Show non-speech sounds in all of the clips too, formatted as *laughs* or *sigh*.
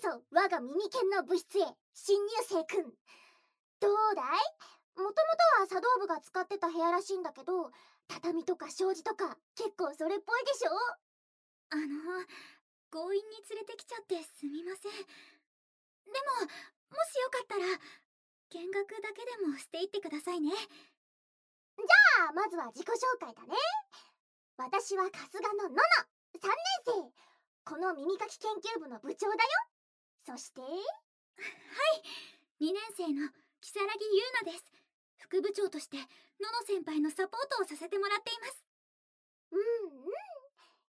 そ我が耳犬の部室へ新入生くん。どうだい？もともとは茶道部が使ってた部屋らしいんだけど畳とか障子とか結構それっぽいでしょ？あの強引に連れてきちゃってすみません。でももしよかったら見学だけでもしていってくださいね。じゃあまずは自己紹介だね。私は春日ののの3年生。この耳かき研究部の部長だよそして？*laughs* はい。2年生の如月優奈です。副部長としてのの先輩のサポートをさせてもらっています。うんうん。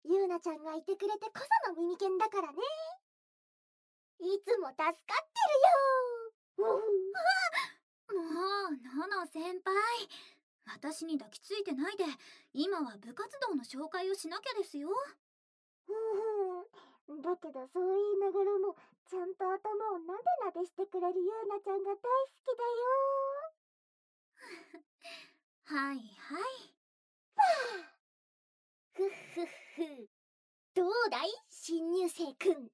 ゆうなちゃんがいてくれてこその耳犬だからね。いつも助かってるよ。もうのの先輩。私に抱きついてないで今は部活動の紹介をしなきゃですよ。うんだけどそう言いながらもちゃんと頭をなでなでしてくれるゆうなちゃんが大好きだよ。はいはいふっふっふ。どうだい新入生くん。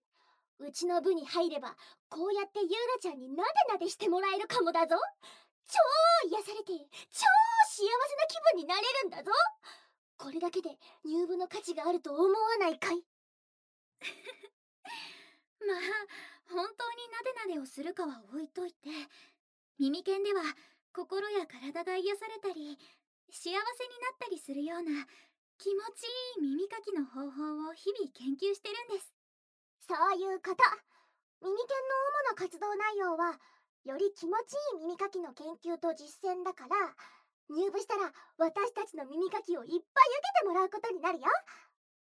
うちの部に入ればこうやってゆうなちゃんになでなでしてもらえるかもだぞ。超癒されて超幸せな気分になれるんだぞ。これだけで入部の価値があると思わないかい？*laughs* まあ本当になでなでをするかは置いといて耳犬では心や体が癒されたり幸せになったりするような気持ちいい耳かきの方法を日々研究してるんです。そういうこと。耳犬の主な活動内容はより気持ちいい耳かきの研究と実践だから入部したら私たちの耳かきをいっぱい受けてもらうことになるよ。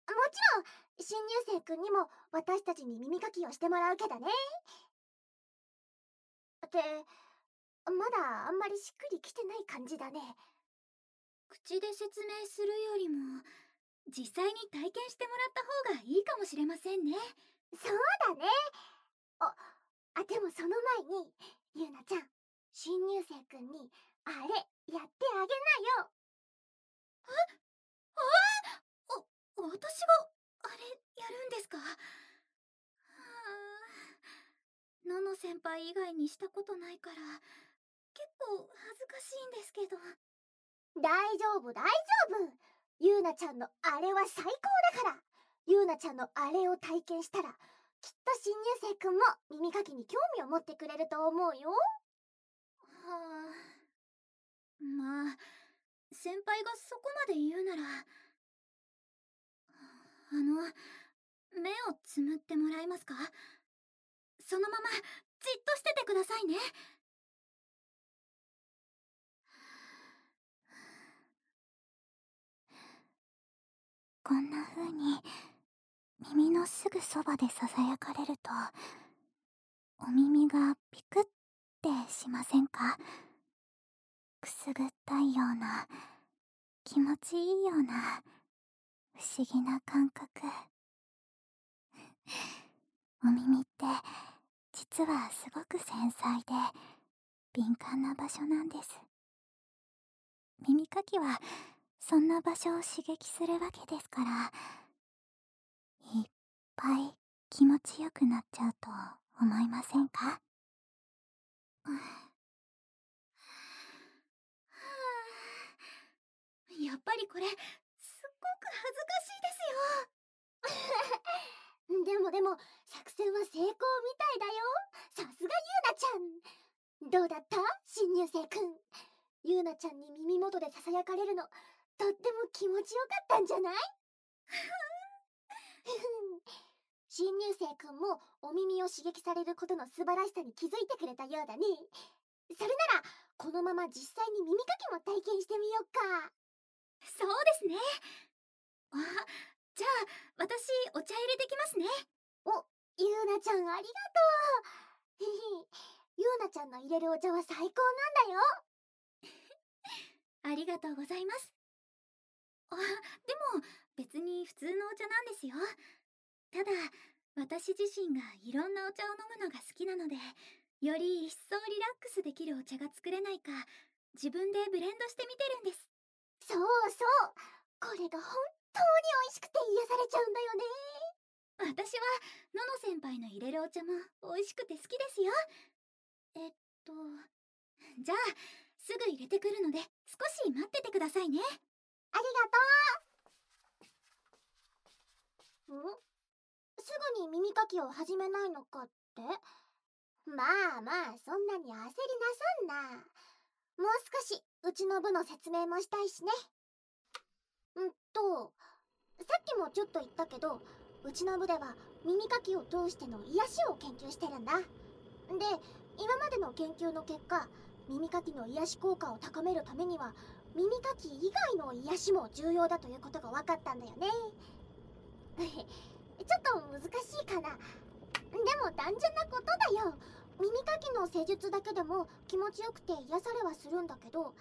ろん新入生くんにも私たちに耳かきをしてもらうけどね。ってまだあんまりしっくりきてない感じだね。口で説明するよりも実際に体験してもらった方がいいかもしれませんね。そうだね。ああでもその前にゆうなちゃん新入生くんにあれやってあげなよ。え？私があれやるんですか？はあのの先輩以外にしたことないから結構恥ずかしいんですけど。大丈夫大丈夫。ゆうなちゃんのあれは最高だから。ゆうなちゃんのあれを体験したらきっと新入生くんも耳かきに興味を持ってくれると思うよ。はあ。まあ先輩がそこまで言うならあの目をつむってもらえますか？そのままじっとしててくださいね。こんな風に耳のすぐそばでささやかれるとお耳がピクってしませんか？くすぐったいような気持ちいいような不思議な感覚。*laughs* お耳って実はすごく繊細で敏感な場所なんです。耳かきはそんな場所を刺激するわけですからいっぱい気持ちよくなっちゃうと思いませんか、*sighs* やっぱりこれごく恥ずかしいですよ。*laughs* でもでも作戦は成功みたいだよ。さすがゆうなちゃん。どうだった？新入生くん。ゆうなちゃんに耳元でささやかれるの。とっても気持ちよかったんじゃない？新入生くんもお耳を刺激されることの素晴らしさに気づいてくれたようだね。それならこのまま実際に耳かきも体験してみようか。そうですね。あじゃあ私お茶入れてきますね。おゆうなちゃんありがとう。ゆうなちゃんの入れるお茶は最高なんだよ。*laughs* ありがとうございます。あでも別に普通のお茶なんですよ。ただ私自身がいろんなお茶を飲むのが好きなのでより一層リラックスできるお茶が作れないか自分でブレンドしてみてるんです。そうそう。これが本当に美味しくて癒されちゃうんだよね。私はのの先輩の入れるお茶も美味しくて好きですよ。えっとじゃあすぐ入れてくるので少し待っててくださいね。ありがとう。んすぐに耳かきを始めないのかって？まあまあそんなに焦りなさんな。もう少しうちの部の説明もしたいしね。うんとさっきもちょっと言ったけどうちの部では耳かきを通しての癒しを研究してるんだ。で今までの研究の結果耳かきの癒し効果を高めるためには耳かき以外の癒しも重要だということが分かったんだよね。*laughs* ちょっと難しいかな。でも単純なことだよ。耳かきの施術だけでも気持ちよくて癒されはするんだけど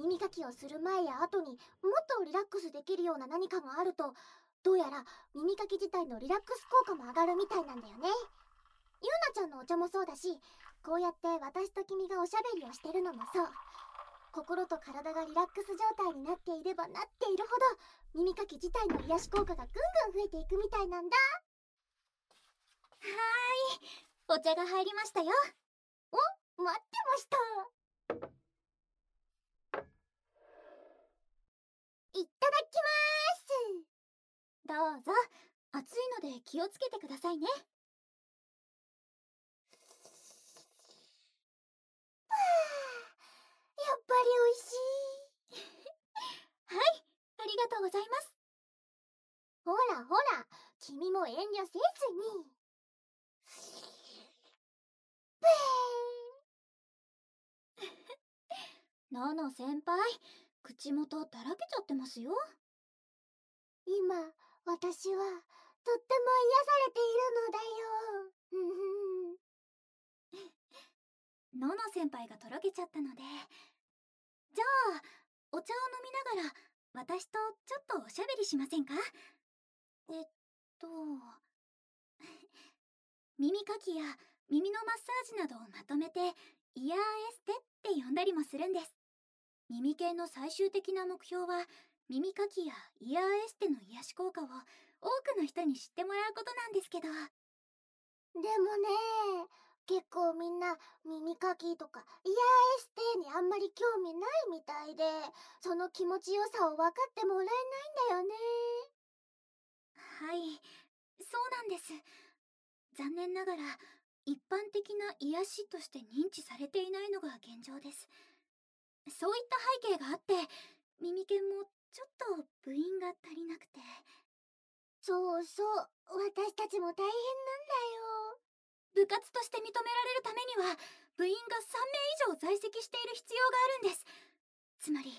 耳かきをする前や後にもっとリラックスできるような何かがあるとどうやら耳かき自体のリラックス効果も上がるみたいなんだよね。ゆうなちゃんのお茶もそうだしこうやって私と君がおしゃべりをしてるのもそう。心と体がリラックス状態になっていればなっているほど耳かき自体の癒し効果がぐんぐん増えていくみたいなんだ。はーい。お茶が入りましたよ。お待ってましたいただきます。どうぞ。熱いので気をつけてくださいね。ーすやっぱり美味しい。はい。ありがとうございます。ほらほら。君も遠慮せずに。ブ *laughs* のの先輩。口元だらけちゃってますよ。ー今私はとっても癒されているのだよ。のの先輩がとろけちゃったのでじゃあお茶を飲みながら私とちょっとおしゃべりしませんか？えっと *laughs* 耳かきや耳のマッサージなどをまとめてイヤーエステって呼んだりもするんです耳系の最終的な目標は耳かきやイヤーエステの癒し効果を多くの人に知ってもらうことなんですけど。でもね結構みんな耳かきとかイヤーエステにあんまり興味ないみたいでその気持ちよさを分かってもらえないんだよね。はいそうなんです。残念ながら一般的な癒しとして認知されていないのが現状ですそういった背景があって耳犬もちょっと部員が足りなくて。そうそう私たちも大変なんだよ。部活として認められるためには部員が3名以上在籍している必要があるんです。つまり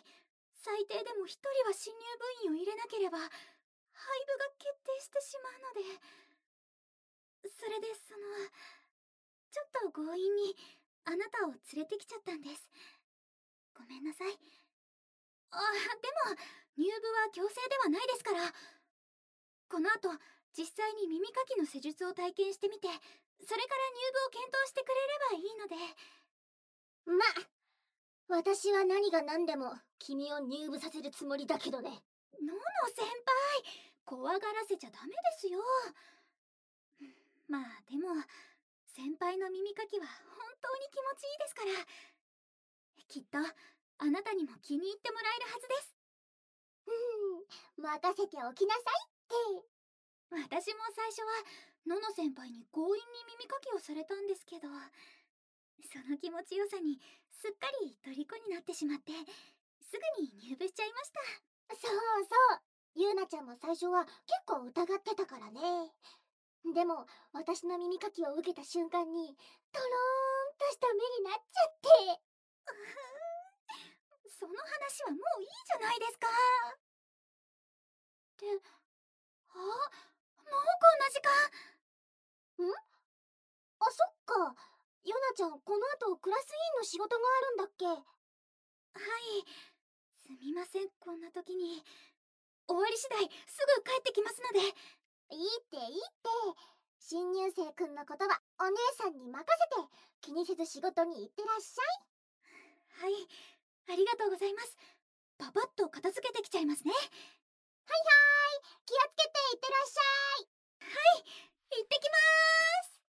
最低でも1人は新入部員を入れなければ廃部が決定してしまうので。それでそのちょっと強引にあなたを連れてきちゃったんです。ごめんなさい。あでも入部は強制ではないですから。この後実際に耳かきの施術を体験してみてそれから入部を検討してくれればいいので。ま私は何が何でも君を入部させるつもりだけどね。のの先輩怖がらせちゃダメですよ。まあでも先輩の耳かきは本当に気持ちいいですからきっとあなたにも気に入ってもらえるはずです。うん任せておきなさいって。私も最初はのの先輩に強引に耳かきをされたんですけどその気持ちよさにすっかり虜になってしまってすぐに入部しちゃいました。そうそうゆうなちゃんも最初は結構疑ってたからね。でも私の耳かきを受けた瞬間にとろーんとした目になっちゃってその話はもういいじゃないですか。ってあもうこんな時間。ん？あそっか。ゆなちゃんこの後クラス委員の仕事があるんだっけ？はい。すみませんこんな時に。終わり次第すぐ帰ってきますので。いいっていいって。新入生くんのことはお姉さんに任せて。気にせず仕事に行ってらっしゃい。はいありがとうございます。パパッと片付けてきちゃいますね。はいはーい気をつけていってらっしゃい。はい行ってきます。